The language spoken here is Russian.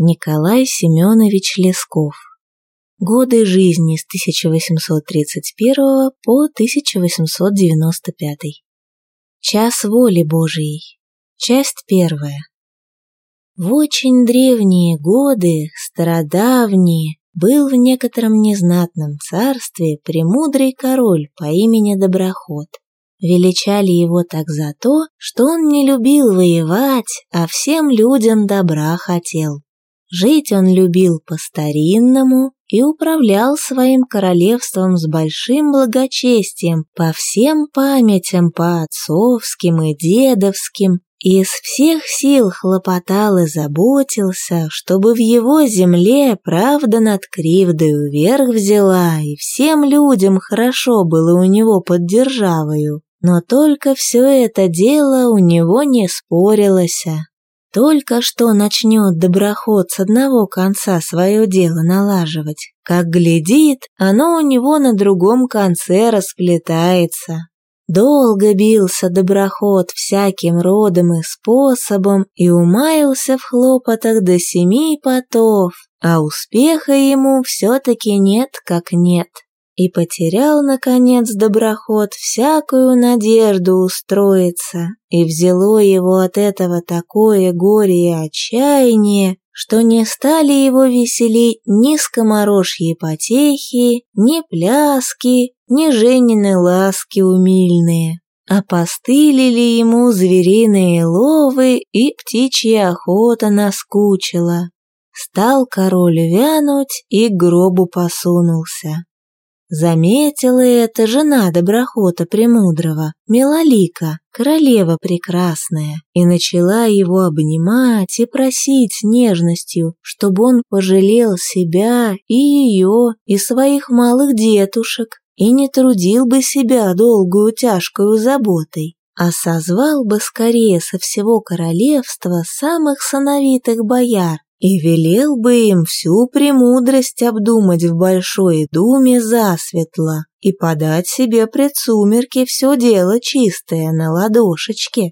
Николай Семенович Лесков. Годы жизни с 1831 по 1895. Час воли Божией. Часть первая. В очень древние годы, стародавние, был в некотором незнатном царстве премудрый король по имени Доброход. Величали его так за то, что он не любил воевать, а всем людям добра хотел. Жить он любил по-старинному и управлял своим королевством с большим благочестием по всем памятям по отцовским и дедовским, и из всех сил хлопотал и заботился, чтобы в его земле правда над кривдою вверх взяла, и всем людям хорошо было у него под державою. Но только все это дело у него не спорилось, только что начнет доброход с одного конца свое дело налаживать, как глядит, оно у него на другом конце расплетается. Долго бился доброход всяким родом и способом и умаился в хлопотах до семи потов, а успеха ему все-таки нет как нет и потерял, наконец, доброход всякую надежду устроиться, и взяло его от этого такое горе и отчаяние, что не стали его веселить ни скоморожьи потехи, ни пляски, ни женины ласки умильные. А постылили ему звериные ловы, и птичья охота наскучила. Стал король вянуть и к гробу посунулся. Заметила это жена доброхота Премудрого, Милолика, королева прекрасная, и начала его обнимать и просить нежностью, чтобы он пожалел себя и ее, и своих малых детушек, и не трудил бы себя долгую тяжкую заботой, а созвал бы скорее со всего королевства самых сановитых бояр и велел бы им всю премудрость обдумать в большой думе засветло и подать себе пред сумерки все дело чистое на ладошечке,